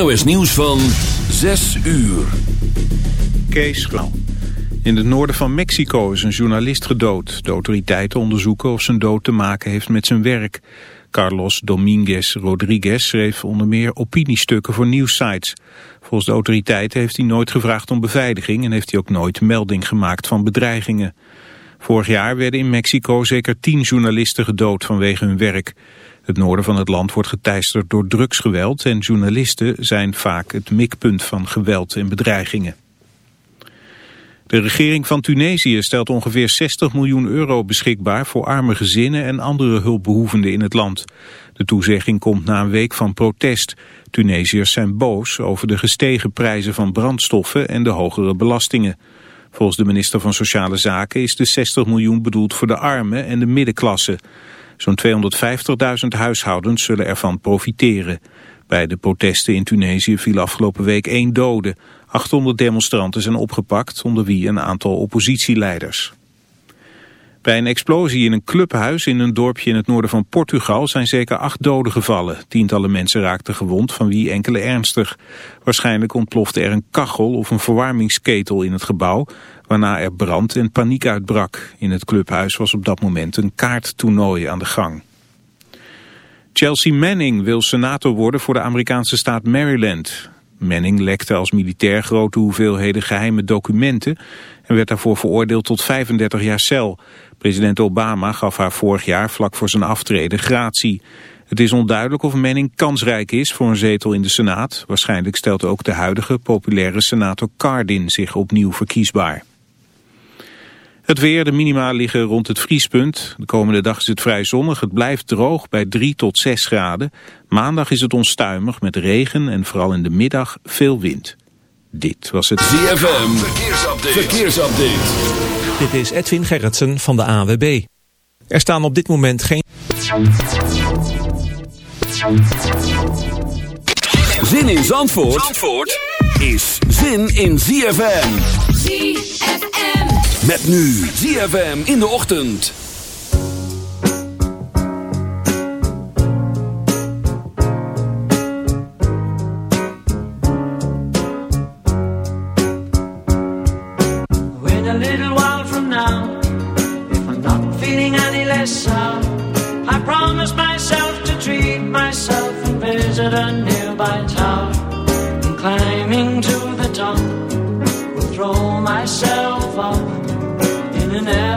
NOS Nieuws van 6 uur. Kees Klauw. In het noorden van Mexico is een journalist gedood. De autoriteiten onderzoeken of zijn dood te maken heeft met zijn werk. Carlos Dominguez Rodriguez schreef onder meer opiniestukken voor nieuwssites. Volgens de autoriteiten heeft hij nooit gevraagd om beveiliging... en heeft hij ook nooit melding gemaakt van bedreigingen. Vorig jaar werden in Mexico zeker tien journalisten gedood vanwege hun werk. Het noorden van het land wordt geteisterd door drugsgeweld en journalisten zijn vaak het mikpunt van geweld en bedreigingen. De regering van Tunesië stelt ongeveer 60 miljoen euro beschikbaar voor arme gezinnen en andere hulpbehoevenden in het land. De toezegging komt na een week van protest. Tunesiërs zijn boos over de gestegen prijzen van brandstoffen en de hogere belastingen. Volgens de minister van Sociale Zaken is de 60 miljoen bedoeld voor de armen en de middenklasse. Zo'n 250.000 huishoudens zullen ervan profiteren. Bij de protesten in Tunesië viel afgelopen week één dode. 800 demonstranten zijn opgepakt, onder wie een aantal oppositieleiders. Bij een explosie in een clubhuis in een dorpje in het noorden van Portugal zijn zeker acht doden gevallen. Tientallen mensen raakten gewond, van wie enkele ernstig. Waarschijnlijk ontplofte er een kachel of een verwarmingsketel in het gebouw, waarna er brand en paniek uitbrak. In het clubhuis was op dat moment een kaarttoernooi aan de gang. Chelsea Manning wil senator worden voor de Amerikaanse staat Maryland. Manning lekte als militair grote hoeveelheden geheime documenten en werd daarvoor veroordeeld tot 35 jaar cel. President Obama gaf haar vorig jaar vlak voor zijn aftreden gratie. Het is onduidelijk of Manning kansrijk is voor een zetel in de Senaat. Waarschijnlijk stelt ook de huidige populaire senator Cardin zich opnieuw verkiesbaar. Het weer, de minima liggen rond het vriespunt. De komende dag is het vrij zonnig. Het blijft droog bij 3 tot 6 graden. Maandag is het onstuimig met regen en vooral in de middag veel wind. Dit was het ZFM Verkeersupdate. Verkeersupdate. Dit is Edwin Gerritsen van de AWB. Er staan op dit moment geen... Zin in Zandvoort, Zandvoort is zin in ZFM. ZFM. Met nu ZFM in de ochtend. When a little while from now, if I'm not feeling any less I promise myself to treat myself and visit a nearby tower. And climbing to the top, will throw myself an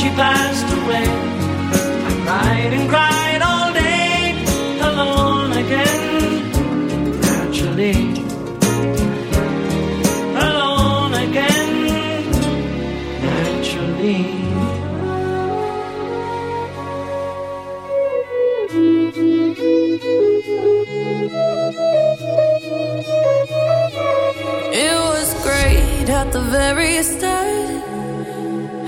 she passed away. I cried and cried all day, alone again. Naturally, alone again. Naturally. It was great at the very start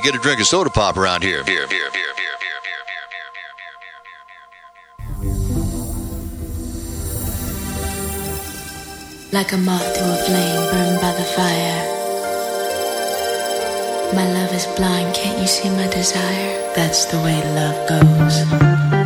To get a drink of soda pop around here. Here, here, here, here, here, here, here, here, Like a moth to a flame burned by the fire. My love is blind, can't you see my desire? That's the way love goes.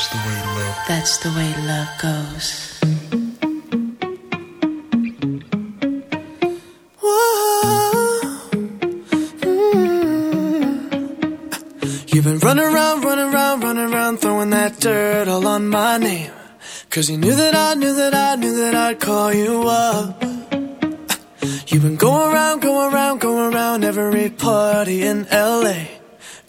That's the way love. That's the way love goes. You've been running around, running around, running around, throwing that dirt all on my name. Cause you knew that I knew that I knew that I'd call you up. You've been going around, going around, going around every party in LA.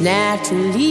naturally.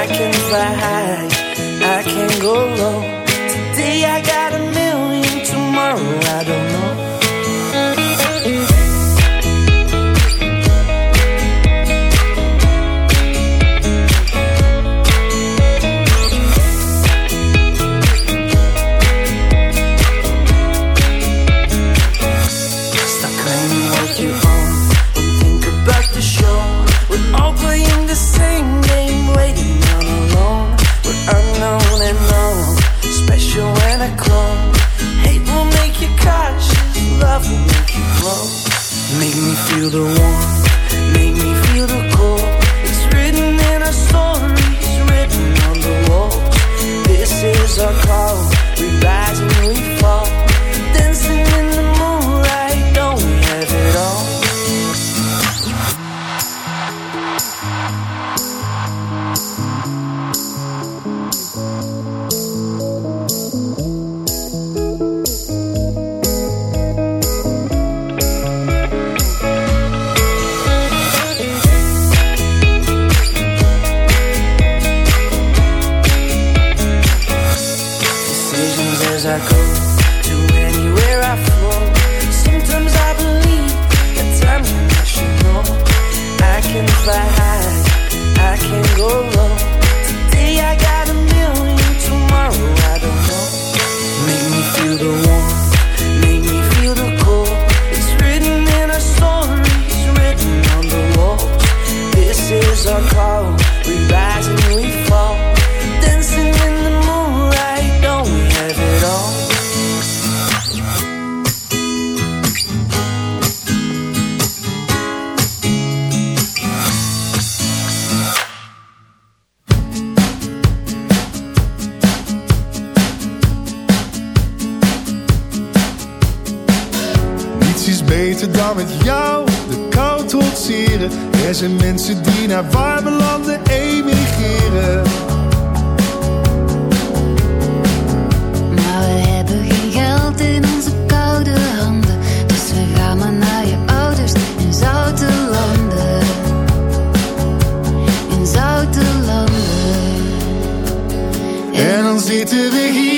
I can fly high, I can go low. the warmth, make me feel the cold. It's written in our stories, written on the wall. This is our call, we rise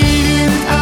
i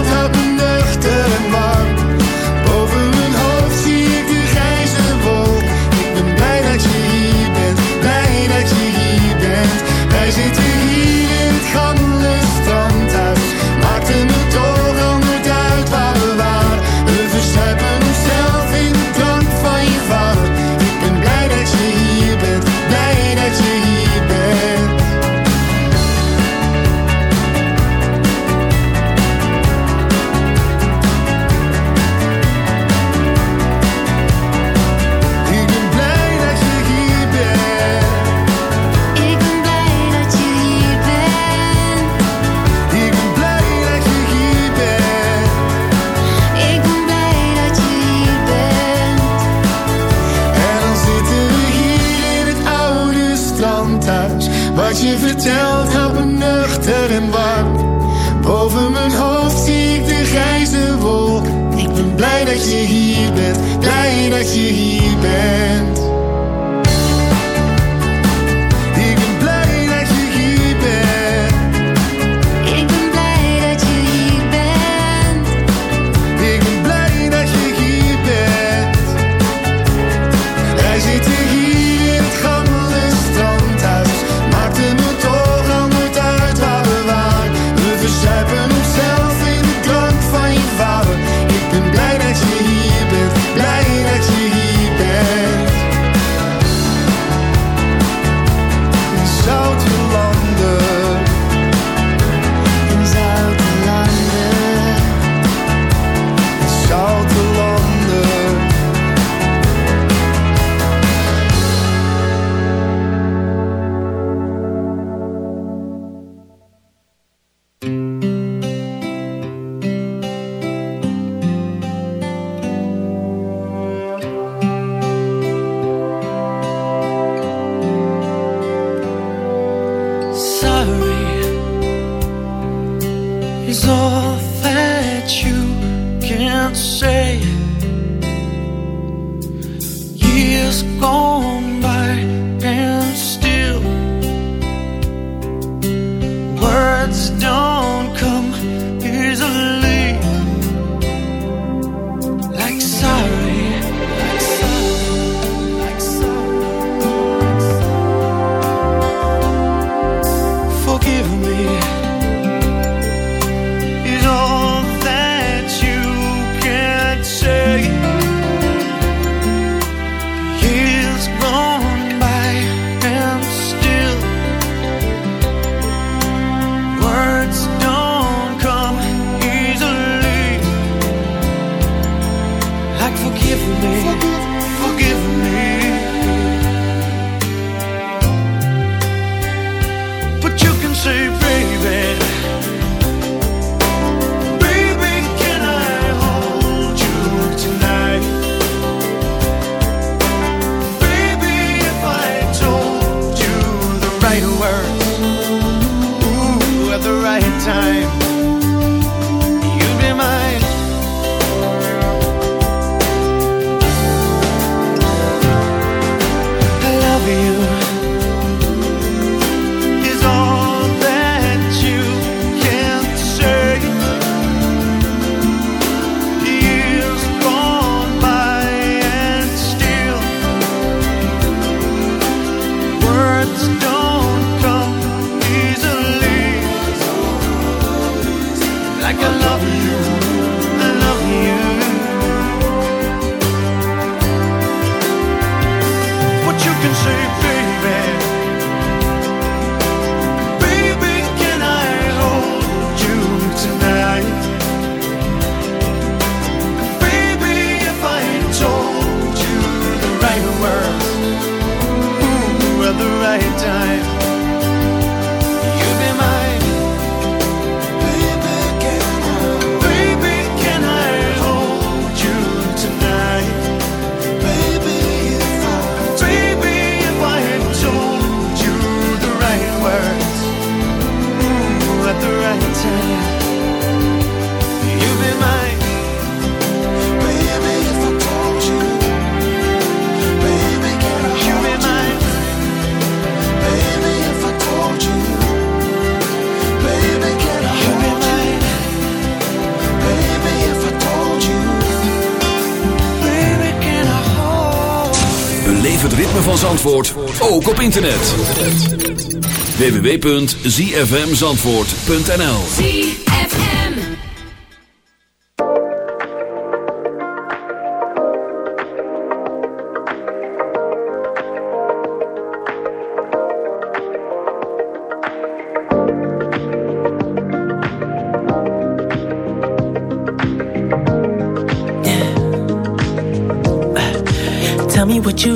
je vertelt, grappen nuchter en warm. Boven mijn hoofd zie ik de grijze wolk. Ik ben blij dat je hier bent, blij dat je hier bent. 你。Zandvoort ook op internet. www.zfmzandvoort.nl ZFM Tell me what you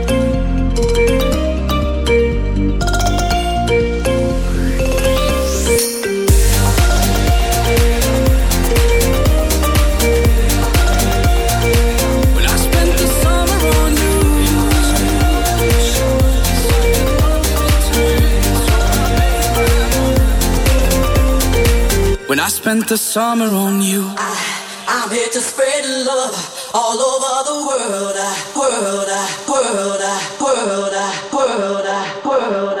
I spent the summer on you. I'm here to spread love all over the world, world, world, world, world, world, uh, world,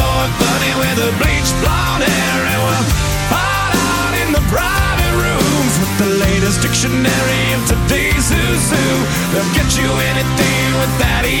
with her bleached blonde hair And we'll part out in the private rooms With the latest dictionary of today's zoo zoo They'll get you anything with that E